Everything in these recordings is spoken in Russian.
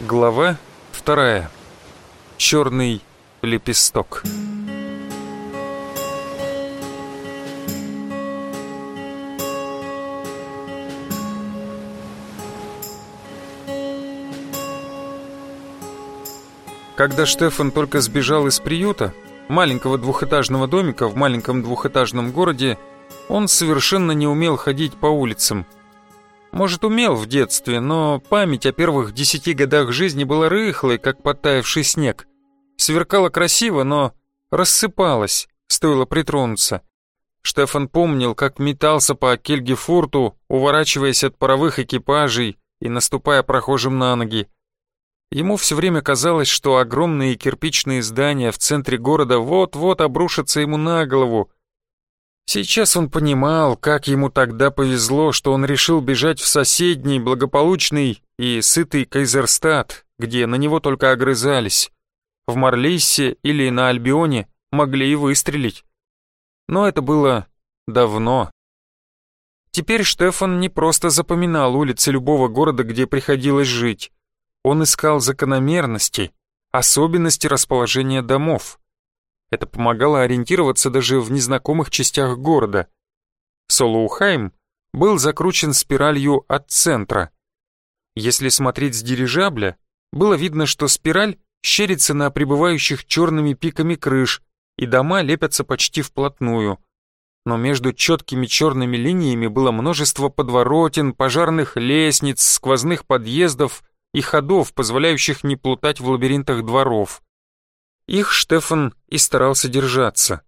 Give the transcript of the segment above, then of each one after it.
Глава вторая. Черный лепесток. Когда Штефан только сбежал из приюта, маленького двухэтажного домика в маленьком двухэтажном городе, он совершенно не умел ходить по улицам – может, умел в детстве, но память о первых десяти годах жизни была рыхлой, как подтаявший снег. Сверкала красиво, но рассыпалась, стоило притронуться. Штефан помнил, как метался по Кельгефурту, уворачиваясь от паровых экипажей и наступая прохожим на ноги. Ему все время казалось, что огромные кирпичные здания в центре города вот-вот обрушатся ему на голову, Сейчас он понимал, как ему тогда повезло, что он решил бежать в соседний, благополучный и сытый Кайзерстад, где на него только огрызались. В Марлиссе или на Альбионе могли и выстрелить. Но это было давно. Теперь Штефан не просто запоминал улицы любого города, где приходилось жить. Он искал закономерности, особенности расположения домов. Это помогало ориентироваться даже в незнакомых частях города. Солоухайм был закручен спиралью от центра. Если смотреть с дирижабля, было видно, что спираль щерится на прибывающих черными пиками крыш, и дома лепятся почти вплотную. Но между четкими черными линиями было множество подворотен, пожарных лестниц, сквозных подъездов и ходов, позволяющих не плутать в лабиринтах дворов. Их Штефан и старался держаться.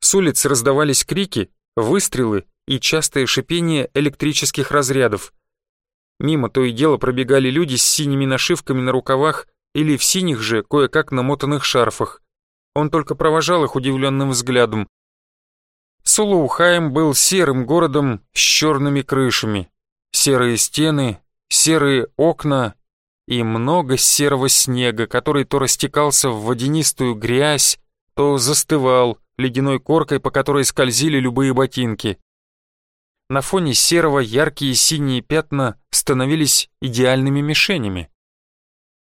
С улиц раздавались крики, выстрелы и частое шипение электрических разрядов. Мимо то и дело пробегали люди с синими нашивками на рукавах или в синих же, кое-как намотанных шарфах. Он только провожал их удивленным взглядом. Сулоухаем был серым городом с черными крышами. Серые стены, серые окна и много серого снега, который то растекался в водянистую грязь, то застывал ледяной коркой, по которой скользили любые ботинки. На фоне серого яркие синие пятна становились идеальными мишенями.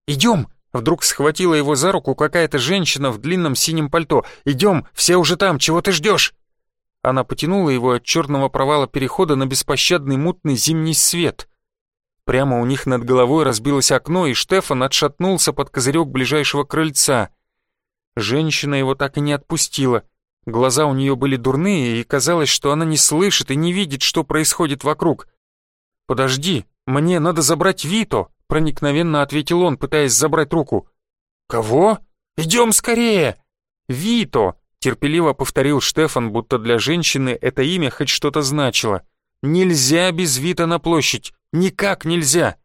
«Идем!» — вдруг схватила его за руку какая-то женщина в длинном синем пальто. «Идем! Все уже там! Чего ты ждешь?» Она потянула его от черного провала перехода на беспощадный мутный зимний свет. Прямо у них над головой разбилось окно, и Штефан отшатнулся под козырек ближайшего крыльца. Женщина его так и не отпустила. Глаза у нее были дурные, и казалось, что она не слышит и не видит, что происходит вокруг. «Подожди, мне надо забрать Вито», — проникновенно ответил он, пытаясь забрать руку. «Кого? Идем скорее!» «Вито», — терпеливо повторил Штефан, будто для женщины это имя хоть что-то значило. «Нельзя без Вита на площадь! Никак нельзя!»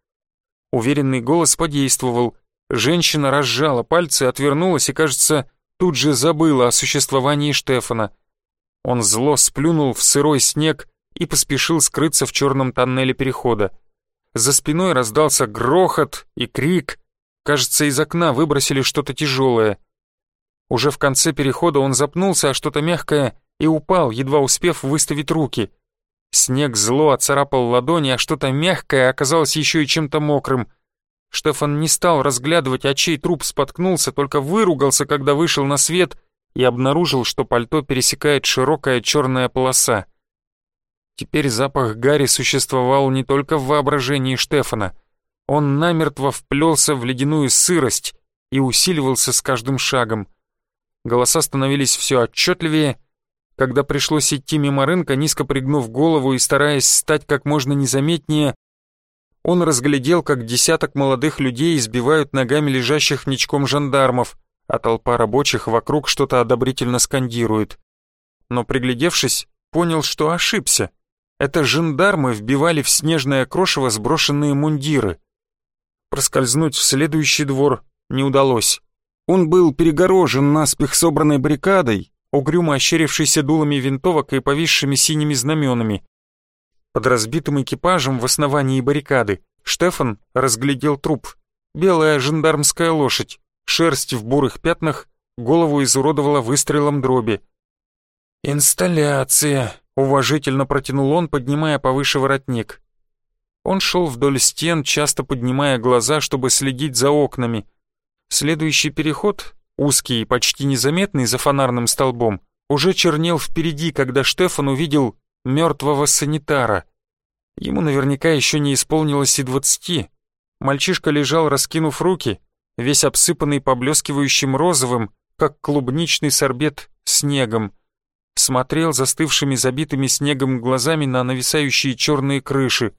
Уверенный голос подействовал. Женщина разжала пальцы, отвернулась и, кажется, тут же забыла о существовании Штефана. Он зло сплюнул в сырой снег и поспешил скрыться в черном тоннеле перехода. За спиной раздался грохот и крик. Кажется, из окна выбросили что-то тяжелое. Уже в конце перехода он запнулся о что-то мягкое и упал, едва успев выставить руки — Снег зло оцарапал ладони, а что-то мягкое оказалось еще и чем-то мокрым. Штефан не стал разглядывать, а чей труп споткнулся, только выругался, когда вышел на свет и обнаружил, что пальто пересекает широкая черная полоса. Теперь запах гари существовал не только в воображении Штефана. Он намертво вплелся в ледяную сырость и усиливался с каждым шагом. Голоса становились все отчетливее, когда пришлось идти мимо рынка, низко пригнув голову и стараясь стать как можно незаметнее, он разглядел, как десяток молодых людей избивают ногами лежащих ничком жандармов, а толпа рабочих вокруг что-то одобрительно скандирует. Но приглядевшись, понял, что ошибся. Это жандармы вбивали в снежное крошево сброшенные мундиры. Проскользнуть в следующий двор не удалось. Он был перегорожен наспех собранной баррикадой, угрюмо ощерившийся дулами винтовок и повисшими синими знаменами. Под разбитым экипажем в основании баррикады Штефан разглядел труп. Белая жандармская лошадь, шерсть в бурых пятнах, голову изуродовала выстрелом дроби. «Инсталляция», — уважительно протянул он, поднимая повыше воротник. Он шел вдоль стен, часто поднимая глаза, чтобы следить за окнами. Следующий переход, узкий и почти незаметный за фонарным столбом, уже чернел впереди, когда Штефан увидел мертвого санитара. Ему наверняка еще не исполнилось и двадцати. Мальчишка лежал, раскинув руки, весь обсыпанный поблескивающим розовым, как клубничный сорбет, снегом. Смотрел застывшими забитыми снегом глазами на нависающие черные крыши.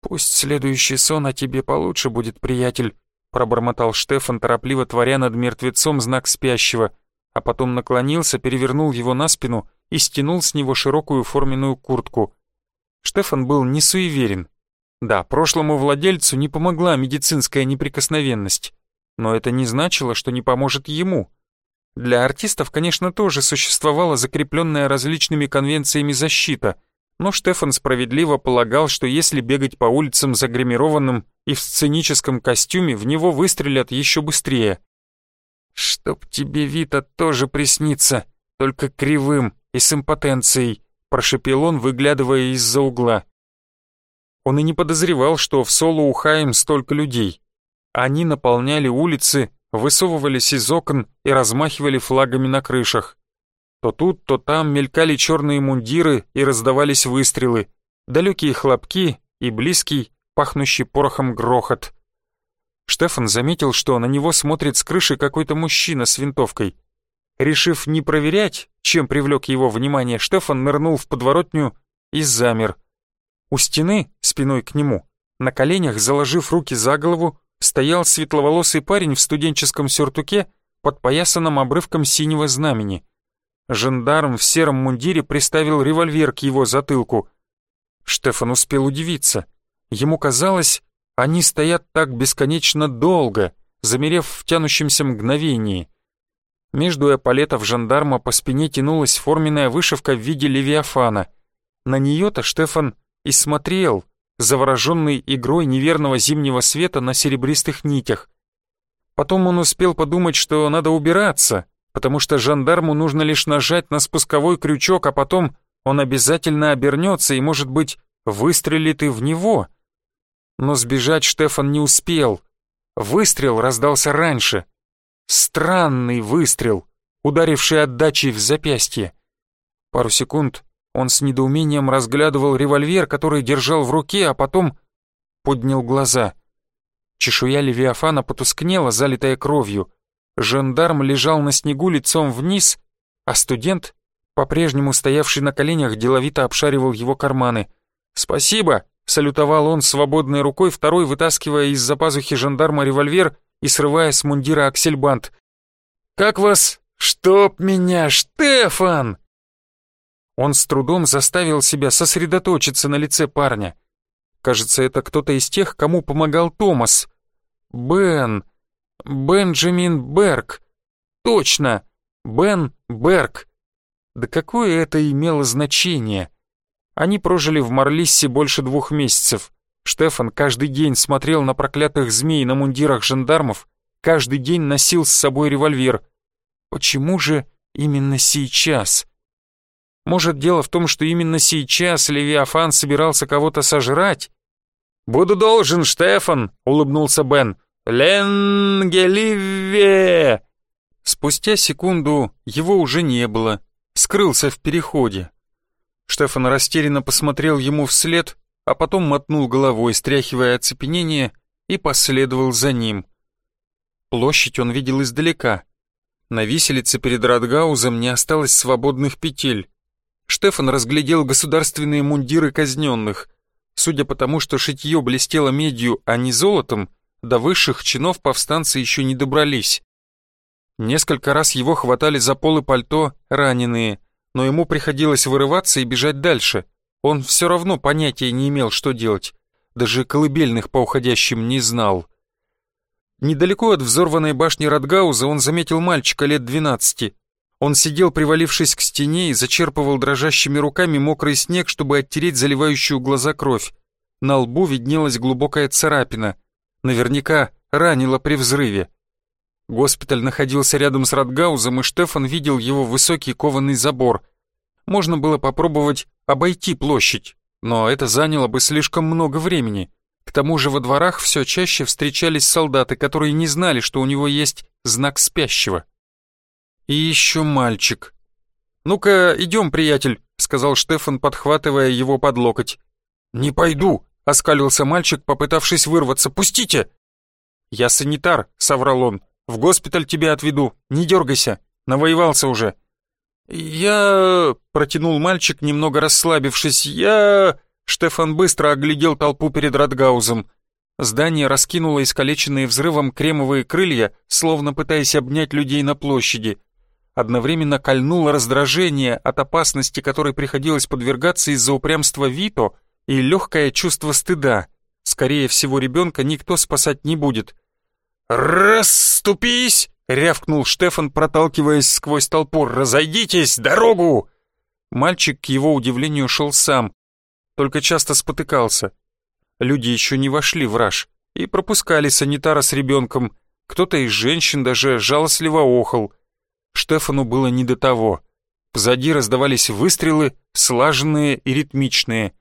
«Пусть следующий сон о тебе получше будет, приятель», пробормотал Штефан, торопливо творя над мертвецом знак спящего, а потом наклонился, перевернул его на спину и стянул с него широкую форменную куртку. Штефан был не суеверен. Да, прошлому владельцу не помогла медицинская неприкосновенность, но это не значило, что не поможет ему. Для артистов, конечно, тоже существовала закрепленная различными конвенциями защита, но Штефан справедливо полагал, что если бегать по улицам загримированным и в сценическом костюме, в него выстрелят еще быстрее. «Чтоб тебе Вита тоже приснится, только кривым и с импотенцией», прошепел он, выглядывая из-за угла. Он и не подозревал, что в соло у столько людей. Они наполняли улицы, высовывались из окон и размахивали флагами на крышах. То тут, то там мелькали черные мундиры и раздавались выстрелы, далекие хлопки и близкий, пахнущий порохом грохот. Штефан заметил, что на него смотрит с крыши какой-то мужчина с винтовкой. Решив не проверять, чем привлек его внимание, Штефан нырнул в подворотню и замер. У стены, спиной к нему, на коленях, заложив руки за голову, стоял светловолосый парень в студенческом сюртуке, подпоясанном обрывком синего знамени. Жандарм в сером мундире приставил револьвер к его затылку. Штефан успел удивиться. Ему казалось, они стоят так бесконечно долго, замерев в тянущемся мгновении. Между эполетов жандарма по спине тянулась форменная вышивка в виде левиафана. На нее-то Штефан и смотрел, завороженный игрой неверного зимнего света на серебристых нитях. Потом он успел подумать, что надо убираться, потому что жандарму нужно лишь нажать на спусковой крючок, а потом он обязательно обернется и, может быть, выстрелит и в него. Но сбежать Штефан не успел. Выстрел раздался раньше. Странный выстрел, ударивший отдачей в запястье. Пару секунд он с недоумением разглядывал револьвер, который держал в руке, а потом поднял глаза. Чешуя Левиафана потускнела, залитая кровью. Жандарм лежал на снегу лицом вниз, а студент, по-прежнему стоявший на коленях, деловито обшаривал его карманы. «Спасибо!» — салютовал он свободной рукой, второй вытаскивая из-за пазухи жандарма револьвер и срывая с мундира аксельбант. «Как вас? Чтоб меня, Штефан!» Он с трудом заставил себя сосредоточиться на лице парня. Кажется, это кто-то из тех, кому помогал Томас. Бен. Бенджамин Берг. Точно. Бен Берг. Да какое это имело значение? Они прожили в Марлиссе больше двух месяцев. Штефан каждый день смотрел на проклятых змей на мундирах жандармов, каждый день носил с собой револьвер. Почему же именно сейчас? Может, дело в том, что именно сейчас Левиафан собирался кого-то сожрать? «Буду должен, Штефан!» — улыбнулся Бен. «Ленгеливе!» Спустя секунду его уже не было, скрылся в переходе. Штефан растерянно посмотрел ему вслед, а потом мотнул головой, стряхивая оцепенение, и последовал за ним. Площадь он видел издалека. На виселице перед Радгаузом не осталось свободных петель. Штефан разглядел государственные мундиры казненных. Судя по тому, что шитье блестело медью, а не золотом, до высших чинов повстанцы еще не добрались. Несколько раз его хватали за полы пальто раненые, но ему приходилось вырываться и бежать дальше. Он все равно понятия не имел, что делать. Даже колыбельных по уходящим не знал. Недалеко от взорванной башни Радгауза он заметил мальчика лет двенадцати. Он сидел, привалившись к стене, и зачерпывал дрожащими руками мокрый снег, чтобы оттереть заливающую глаза кровь. На лбу виднелась глубокая царапина наверняка ранило при взрыве. Госпиталь находился рядом с Радгаузом, и Штефан видел его высокий кованый забор. Можно было попробовать обойти площадь, но это заняло бы слишком много времени. К тому же во дворах все чаще встречались солдаты, которые не знали, что у него есть знак спящего. И еще мальчик. «Ну-ка, идем, приятель», — сказал Штефан, подхватывая его под локоть. «Не пойду», — оскалился мальчик, попытавшись вырваться. «Пустите!» «Я санитар», — соврал он. «В госпиталь тебя отведу. Не дергайся. Навоевался уже». «Я...» — протянул мальчик, немного расслабившись. «Я...» Штефан быстро оглядел толпу перед Радгаузом. Здание раскинуло искалеченные взрывом кремовые крылья, словно пытаясь обнять людей на площади. Одновременно кольнуло раздражение от опасности, которой приходилось подвергаться из-за упрямства Вито, и легкое чувство стыда. Скорее всего, ребенка никто спасать не будет. «Расступись!» — рявкнул Штефан, проталкиваясь сквозь толпу. «Разойдитесь! Дорогу!» Мальчик, к его удивлению, шел сам, только часто спотыкался. Люди еще не вошли в раж и пропускали санитара с ребенком. Кто-то из женщин даже жалостливо охал. Штефану было не до того. Позади раздавались выстрелы, слаженные и ритмичные.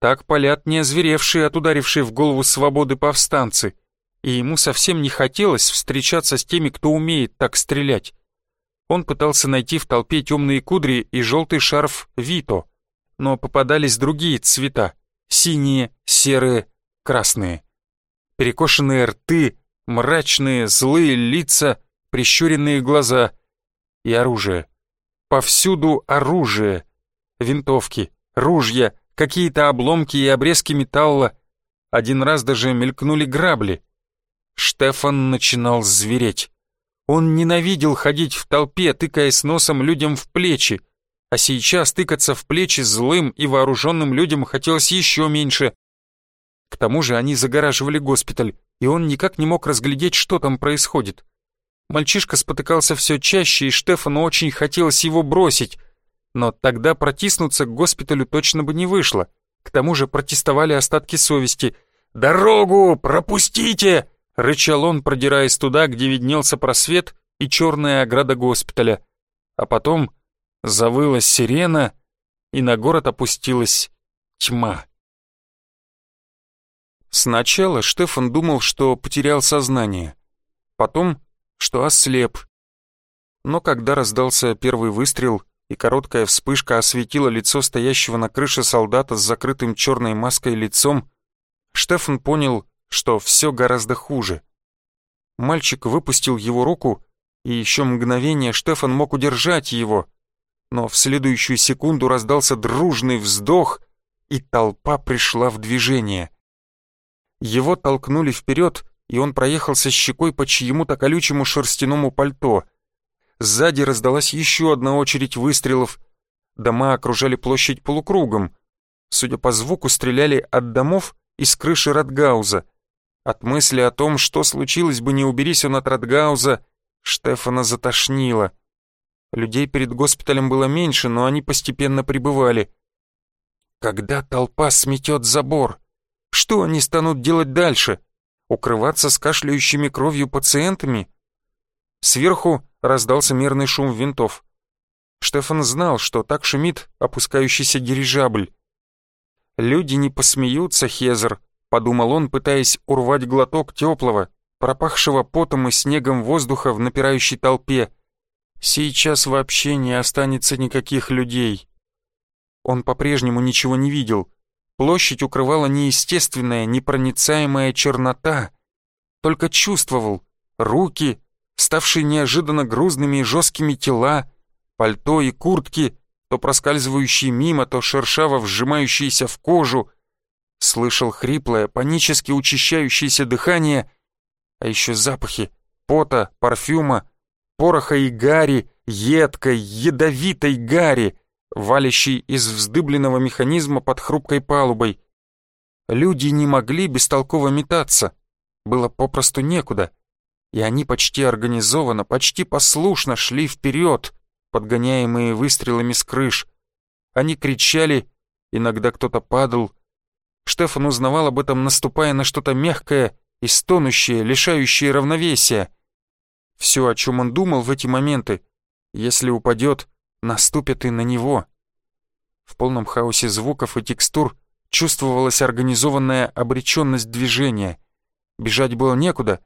Так палят не озверевшие от ударившей в голову свободы повстанцы, и ему совсем не хотелось встречаться с теми, кто умеет так стрелять. Он пытался найти в толпе темные кудри и желтый шарф Вито, но попадались другие цвета — синие, серые, красные. Перекошенные рты, мрачные, злые лица, прищуренные глаза и оружие. Повсюду оружие. Винтовки, ружья, какие-то обломки и обрезки металла. Один раз даже мелькнули грабли. Штефан начинал звереть. Он ненавидел ходить в толпе, тыкаясь носом людям в плечи, а сейчас тыкаться в плечи злым и вооруженным людям хотелось еще меньше. К тому же они загораживали госпиталь, и он никак не мог разглядеть, что там происходит. Мальчишка спотыкался все чаще, и Штефану очень хотелось его бросить, но тогда протиснуться к госпиталю точно бы не вышло. К тому же протестовали остатки совести. «Дорогу! Пропустите!» — рычал он, продираясь туда, где виднелся просвет и черная ограда госпиталя. А потом завыла сирена, и на город опустилась тьма. Сначала Штефан думал, что потерял сознание, потом, что ослеп. Но когда раздался первый выстрел и короткая вспышка осветила лицо стоящего на крыше солдата с закрытым черной маской лицом, Штефан понял, что все гораздо хуже. Мальчик выпустил его руку, и еще мгновение Штефан мог удержать его, но в следующую секунду раздался дружный вздох, и толпа пришла в движение. Его толкнули вперед, и он проехался щекой по чьему-то колючему шерстяному пальто. Сзади раздалась еще одна очередь выстрелов. Дома окружали площадь полукругом. Судя по звуку, стреляли от домов и с крыши Радгауза. От мысли о том, что случилось бы, не уберись он от Радгауза, Штефана затошнило. Людей перед госпиталем было меньше, но они постепенно прибывали. Когда толпа сметет забор, что они станут делать дальше? Укрываться с кашляющими кровью пациентами? Сверху раздался мерный шум винтов. Штефан знал, что так шумит опускающийся дирижабль. «Люди не посмеются, Хезер», — подумал он, пытаясь урвать глоток теплого, пропахшего потом и снегом воздуха в напирающей толпе. Сейчас вообще не останется никаких людей. Он по-прежнему ничего не видел. Площадь укрывала неестественная, непроницаемая чернота. Только чувствовал руки, ставшие неожиданно грузными и жесткими тела, пальто и куртки, то проскальзывающие мимо, то шершаво вжимающиеся в кожу. Слышал хриплое, панически учащающееся дыхание, а еще запахи пота, парфюма, пороха и гари, едкой, ядовитой гари, валящей из вздыбленного механизма под хрупкой палубой. Люди не могли бестолково метаться, было попросту некуда, и они почти организованно, почти послушно шли вперед, подгоняемые выстрелами с крыш. Они кричали, иногда кто-то падал. Штефан узнавал об этом, наступая на что-то мягкое и стонущее, лишающее равновесия. Все, о чем он думал в эти моменты, если упадет, наступит и на него. В полном хаосе звуков и текстур чувствовалась организованная обреченность движения. Бежать было некуда.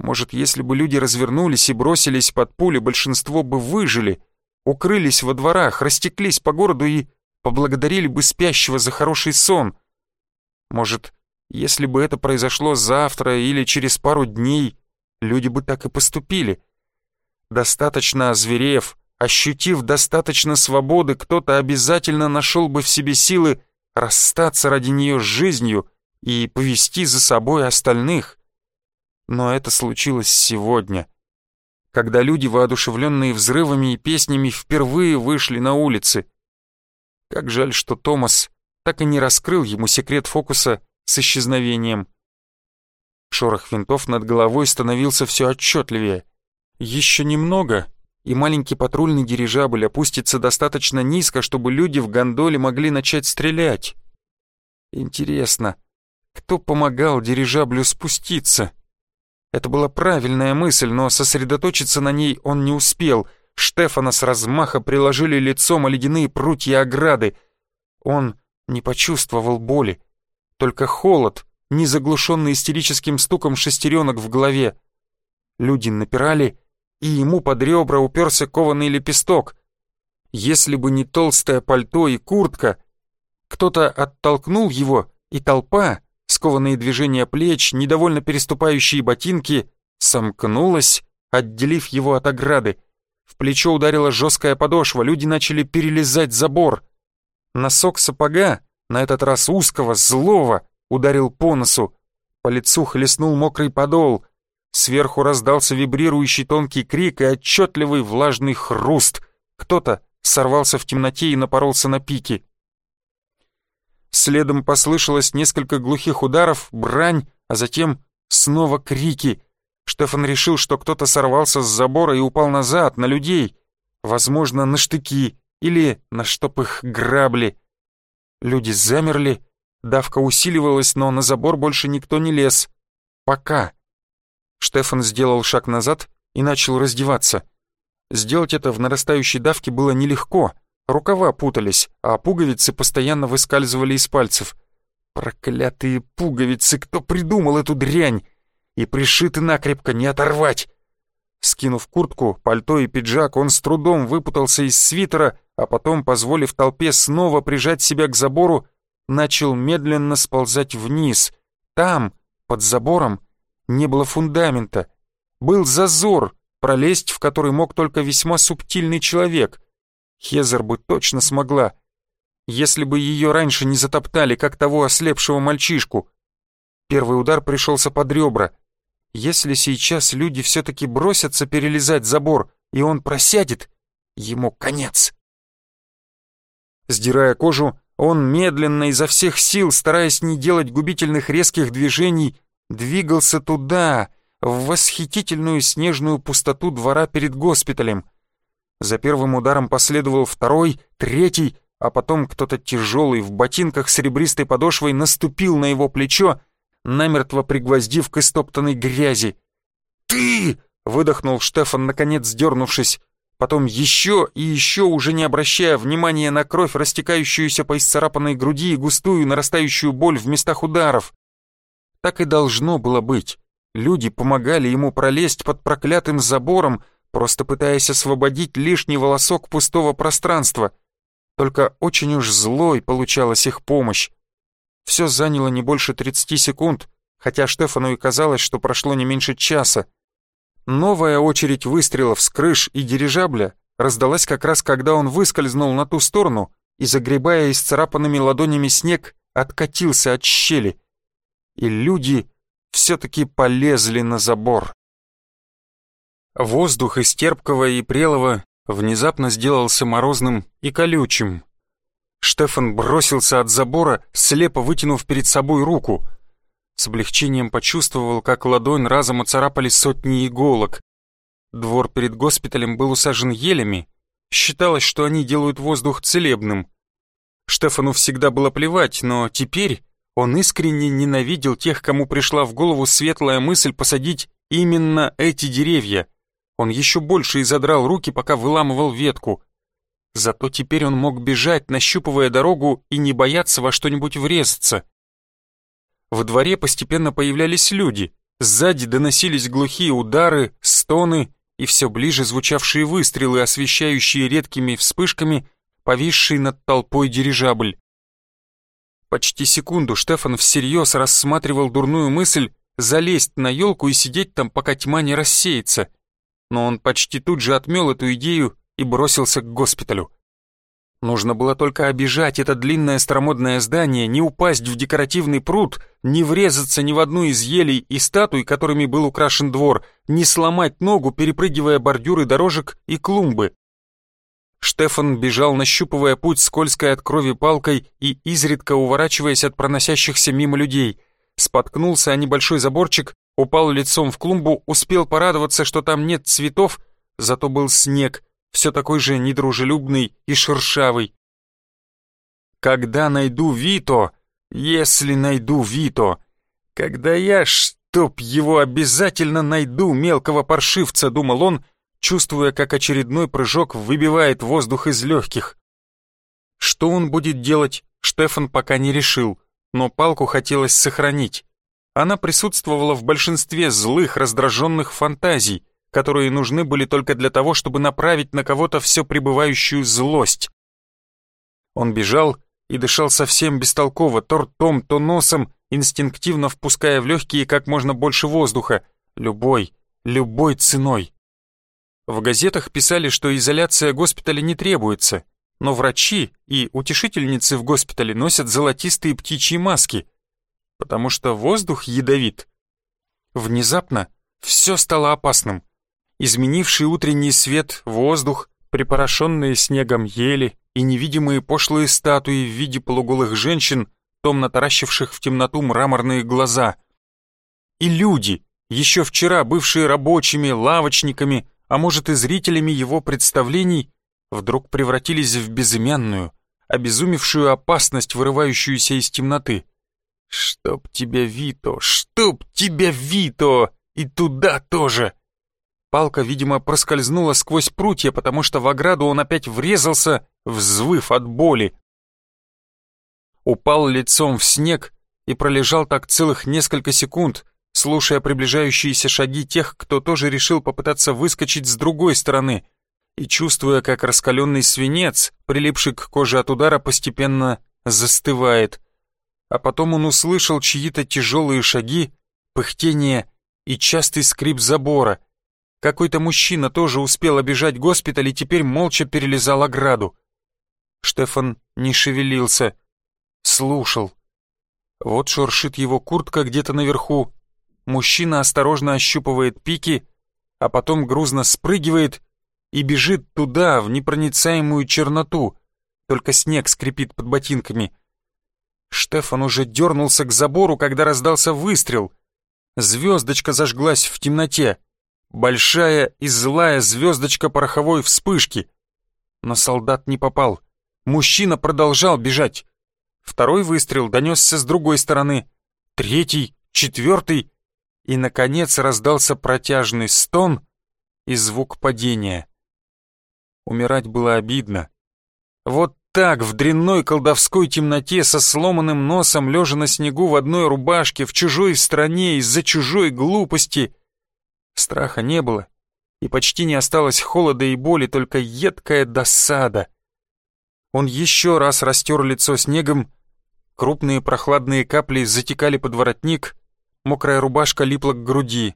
Может, если бы люди развернулись и бросились под пули, большинство бы выжили, укрылись во дворах, растеклись по городу и поблагодарили бы спящего за хороший сон. Может, если бы это произошло завтра или через пару дней, люди бы так и поступили. Достаточно озверев, ощутив достаточно свободы, кто-то обязательно нашел бы в себе силы расстаться ради нее с жизнью и повести за собой остальных. Но это случилось сегодня, когда люди, воодушевленные взрывами и песнями, впервые вышли на улицы. Как жаль, что Томас так и не раскрыл ему секрет фокуса с исчезновением. Шорох винтов над головой становился все отчетливее. Еще немного, и маленький патрульный дирижабль опустится достаточно низко, чтобы люди в гондоле могли начать стрелять. Интересно, кто помогал дирижаблю спуститься? Это была правильная мысль, но сосредоточиться на ней он не успел. Штефана с размаха приложили лицом о ледяные прутья ограды. Он не почувствовал боли, только холод, не заглушенный истерическим стуком шестеренок в голове. Люди напирали, и ему под ребра уперся кованый лепесток. Если бы не толстое пальто и куртка, кто-то оттолкнул его, и толпа, скованные движения плеч, недовольно переступающие ботинки, сомкнулась, отделив его от ограды. В плечо ударила жесткая подошва, люди начали перелезать забор. Носок сапога, на этот раз узкого, злого, ударил по носу. По лицу хлестнул мокрый подол. Сверху раздался вибрирующий тонкий крик и отчетливый влажный хруст. Кто-то сорвался в темноте и напоролся на пики. Следом послышалось несколько глухих ударов, брань, а затем снова крики. Штефан решил, что кто-то сорвался с забора и упал назад, на людей. Возможно, на штыки или на штоп их грабли. Люди замерли, давка усиливалась, но на забор больше никто не лез. Пока. Штефан сделал шаг назад и начал раздеваться. Сделать это в нарастающей давке было нелегко. Рукава путались, а пуговицы постоянно выскальзывали из пальцев. Проклятые пуговицы, кто придумал эту дрянь? И пришиты накрепко, не оторвать. Скинув куртку, пальто и пиджак, он с трудом выпутался из свитера, а потом, позволив толпе снова прижать себя к забору, начал медленно сползать вниз. Там, под забором, не было фундамента. Был зазор, пролезть в который мог только весьма субтильный человек. Хезер бы точно смогла, если бы ее раньше не затоптали, как того ослепшего мальчишку. Первый удар пришелся под ребра. Если сейчас люди все-таки бросятся перелезать забор, и он просядет, ему конец. Сдирая кожу, он медленно изо всех сил, стараясь не делать губительных резких движений, двигался туда, в восхитительную снежную пустоту двора перед госпиталем. За первым ударом последовал второй, третий, а потом кто-то тяжелый в ботинках с ребристой подошвой наступил на его плечо, намертво пригвоздив к истоптанной грязи. «Ты!» — выдохнул Штефан, наконец сдернувшись. Потом еще и еще, уже не обращая внимания на кровь, растекающуюся по исцарапанной груди и густую нарастающую боль в местах ударов. Так и должно было быть. Люди помогали ему пролезть под проклятым забором, просто пытаясь освободить лишний волосок пустого пространства. Только очень уж злой получалась их помощь. Все заняло не больше 30 секунд, хотя Штефану и казалось, что прошло не меньше часа. Новая очередь выстрелов с крыш и дирижабля раздалась как раз, когда он выскользнул на ту сторону и, загребая исцарапанными ладонями снег, откатился от щели и люди все-таки полезли на забор. Воздух из терпкого и прелого внезапно сделался морозным и колючим. Штефан бросился от забора, слепо вытянув перед собой руку. С облегчением почувствовал, как ладонь разом оцарапали сотни иголок. Двор перед госпиталем был усажен елями. Считалось, что они делают воздух целебным. Штефану всегда было плевать, но теперь он искренне ненавидел тех, кому пришла в голову светлая мысль посадить именно эти деревья. Он еще больше изодрал руки, пока выламывал ветку. Зато теперь он мог бежать, нащупывая дорогу и не бояться во что-нибудь врезаться. В дворе постепенно появлялись люди. Сзади доносились глухие удары, стоны и все ближе звучавшие выстрелы, освещающие редкими вспышками повисший над толпой дирижабль. Почти секунду Штефан всерьез рассматривал дурную мысль залезть на елку и сидеть там, пока тьма не рассеется. Но он почти тут же отмел эту идею и бросился к госпиталю. Нужно было только обижать это длинное старомодное здание, не упасть в декоративный пруд, не врезаться ни в одну из елей и статуй, которыми был украшен двор, не сломать ногу, перепрыгивая бордюры дорожек и клумбы. Штефан бежал, нащупывая путь скользкой от крови палкой и изредка уворачиваясь от проносящихся мимо людей. Споткнулся о небольшой заборчик, упал лицом в клумбу, успел порадоваться, что там нет цветов, зато был снег, все такой же недружелюбный и шершавый. Когда найду Вито, если найду Вито, когда я, чтоб его обязательно найду, мелкого паршивца, думал он, чувствуя, как очередной прыжок выбивает воздух из легких. Что он будет делать, Штефан пока не решил, но палку хотелось сохранить. Она присутствовала в большинстве злых, раздраженных фантазий, которые нужны были только для того, чтобы направить на кого-то все пребывающую злость. Он бежал и дышал совсем бестолково, то ртом, то носом, инстинктивно впуская в легкие как можно больше воздуха, любой, любой ценой. В газетах писали, что изоляция госпиталя не требуется, но врачи и утешительницы в госпитале носят золотистые птичьи маски, потому что воздух ядовит. Внезапно все стало опасным изменивший утренний свет, воздух, припорошенные снегом ели и невидимые пошлые статуи в виде полуголых женщин, томно таращивших в темноту мраморные глаза. И люди, еще вчера бывшие рабочими, лавочниками, а может и зрителями его представлений, вдруг превратились в безымянную, обезумевшую опасность, вырывающуюся из темноты. «Чтоб тебя, Вито! Чтоб тебя, Вито! И туда тоже!» Палка, видимо, проскользнула сквозь прутья, потому что в ограду он опять врезался, взвыв от боли. Упал лицом в снег и пролежал так целых несколько секунд, слушая приближающиеся шаги тех, кто тоже решил попытаться выскочить с другой стороны, и чувствуя, как раскаленный свинец, прилипший к коже от удара, постепенно застывает. А потом он услышал чьи-то тяжелые шаги, пыхтение и частый скрип забора — какой-то мужчина тоже успел обижать госпиталь и теперь молча перелезал ограду. Штефан не шевелился, слушал. Вот шуршит его куртка где-то наверху. Мужчина осторожно ощупывает пики, а потом грузно спрыгивает и бежит туда, в непроницаемую черноту. Только снег скрипит под ботинками. Штефан уже дернулся к забору, когда раздался выстрел. Звездочка зажглась в темноте большая и злая звездочка пороховой вспышки. Но солдат не попал. Мужчина продолжал бежать. Второй выстрел донесся с другой стороны. Третий, четвертый. И, наконец, раздался протяжный стон и звук падения. Умирать было обидно. Вот так, в дрянной колдовской темноте, со сломанным носом, лежа на снегу в одной рубашке, в чужой стране, из-за чужой глупости — Страха не было, и почти не осталось холода и боли, только едкая досада. Он еще раз растер лицо снегом, крупные прохладные капли затекали под воротник, мокрая рубашка липла к груди.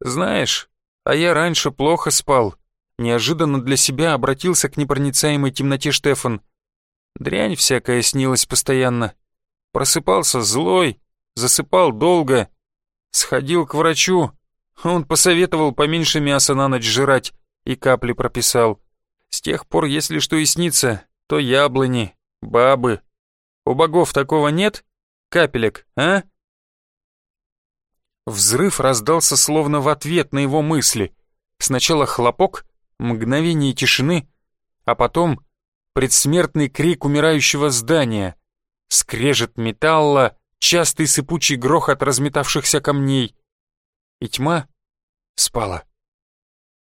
«Знаешь, а я раньше плохо спал», неожиданно для себя обратился к непроницаемой темноте Штефан. Дрянь всякая снилась постоянно. Просыпался злой, засыпал долго, Сходил к врачу, он посоветовал поменьше мяса на ночь жрать и капли прописал. С тех пор, если что и снится, то яблони, бабы. У богов такого нет? Капелек, а? Взрыв раздался словно в ответ на его мысли. Сначала хлопок, мгновение тишины, а потом предсмертный крик умирающего здания, скрежет металла, частый сыпучий грохот разметавшихся камней. И тьма спала.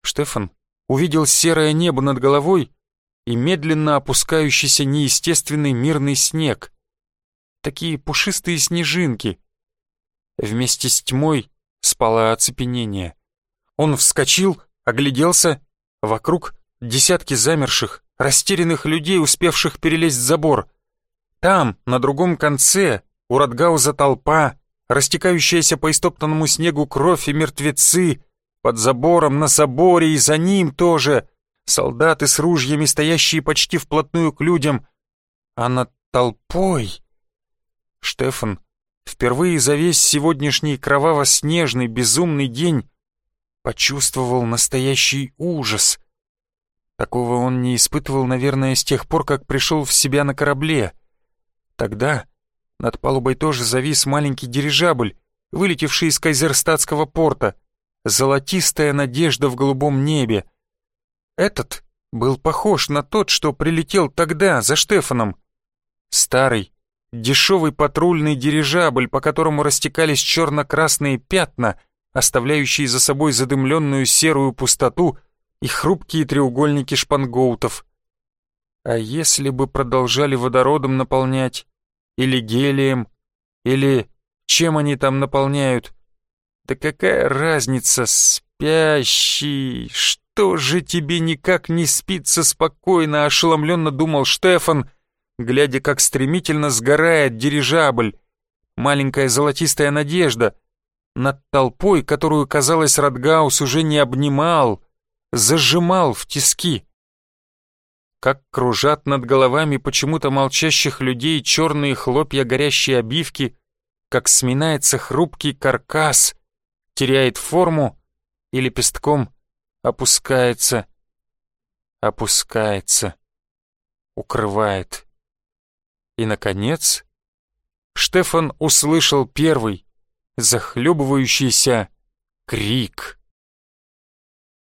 Штефан увидел серое небо над головой и медленно опускающийся неестественный мирный снег. Такие пушистые снежинки. Вместе с тьмой спало оцепенение. Он вскочил, огляделся, вокруг десятки замерших, растерянных людей, успевших перелезть забор. Там, на другом конце, у Радгауза толпа, растекающаяся по истоптанному снегу кровь и мертвецы, под забором, на заборе и за ним тоже, солдаты с ружьями, стоящие почти вплотную к людям, а над толпой... Штефан впервые за весь сегодняшний кроваво-снежный безумный день почувствовал настоящий ужас. Такого он не испытывал, наверное, с тех пор, как пришел в себя на корабле. Тогда над палубой тоже завис маленький дирижабль, вылетевший из Кайзерстатского порта, золотистая надежда в голубом небе. Этот был похож на тот, что прилетел тогда за Штефаном. Старый, дешевый патрульный дирижабль, по которому растекались черно-красные пятна, оставляющие за собой задымленную серую пустоту и хрупкие треугольники шпангоутов. А если бы продолжали водородом наполнять, или гелием, или чем они там наполняют? Да какая разница, спящий? Что же тебе никак не спится спокойно, ошеломленно думал Штефан, глядя, как стремительно сгорает дирижабль. Маленькая золотистая надежда над толпой, которую, казалось, Радгаус уже не обнимал, зажимал в тиски как кружат над головами почему-то молчащих людей черные хлопья горящей обивки, как сминается хрупкий каркас, теряет форму и лепестком опускается, опускается, укрывает. И, наконец, Штефан услышал первый, захлебывающийся крик.